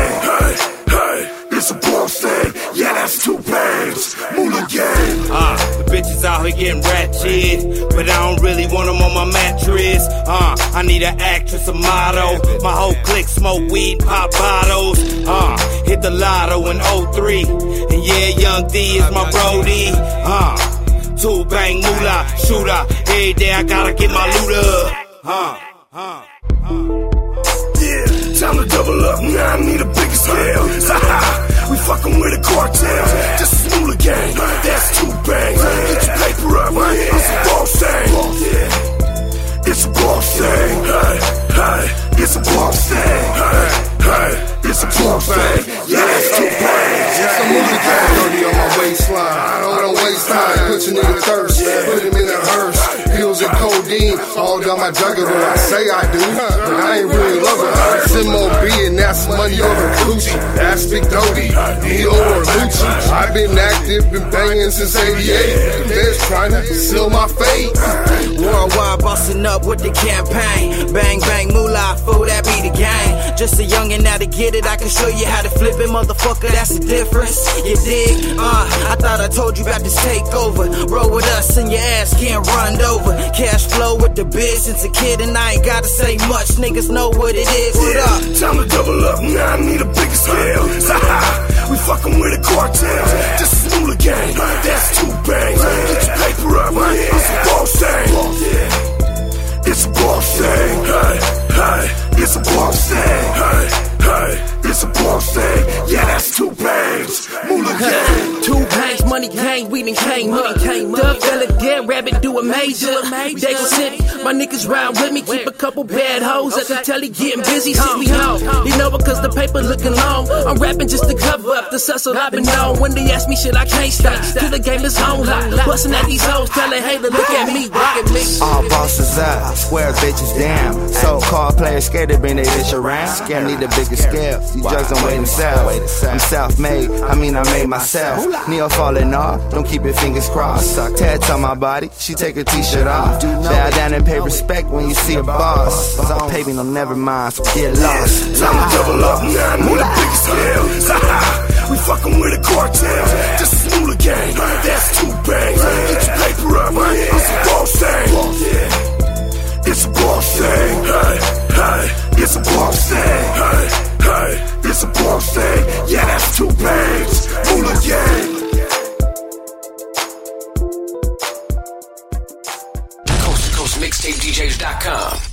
Hey, hey, it's a Bronx. Yeah, that's two Bangz. Moolah gang. Uh, the bitches out here getting ratchet. But I don't really want them on my mattress. Uh, I need an actress, a model. My whole clique smoke weed, pop bottles. Uh, hit the lotto in 03. And yeah, Young D is my brody. Uh, two bang moolah, shooter. Every day I gotta get my loot up. Time. Put your nigga thirst. Put him in a hearse. Pills and codeine. All down my jugger. I say I do. But I ain't really loving her. It's MOB and that's money over Gucci. That's Big Doty. Neo or Lucci. I've been active, been banging since 88. They're trying to seal my fate. Worldwide up with the campaign. Bang, bang, moolah, fool, that be the game. Just a youngin' now to get it, I can show you how to flip it, motherfucker, that's the difference. You dig? Uh, I thought I told you about this takeover. Roll with us and your ass can't run over. Cash flow with the biz since a kid, and I ain't gotta say much. Niggas know what it is. What up? Time to double up. Now I need a bigger scale. we fuckin' with a cartel. Just a smaller gang. Thing. Hey, hey. It's a boss thing. Hey, hey. It's a boss thing. Yeah, that's two Bangz. Moolah gang. Two Bangz, money gang, we done came up. Dub rabbit, do a major. Dago City, my niggas ride with me, keep a couple bad hoes. I can tell he getting busy, see me home. You know because the paper looking long. I'm rapping just to cover up the hustle I've been on. When they ask me shit, I can't stop. To the game is home hot. Busting at these hoes, telling hey, look at me, look at me. All bosses up, square bitches down. So called players scared to bring they bitch around. Scam need a bigger scale. These drugs I'm waiting south. I'm self made, I mean I made myself. Neo falling off, don't keep your fingers crossed. Tats on my body, she take her t shirt off. Bow down and pay respect when you see a boss. Don't pay me, no never mind, so get lost. Time to double up. Now I need a bigger scale. we fucking with a cartel. Just a smaller gang. That's two Bangz. Get your paper up. It's a boss thing. It's a boss thing. Hey, hey. It's a boss thing. Hey, hey. It's a boss thing. Yeah, that's two Bangz. Moolah gang. MixtapeDJs.com.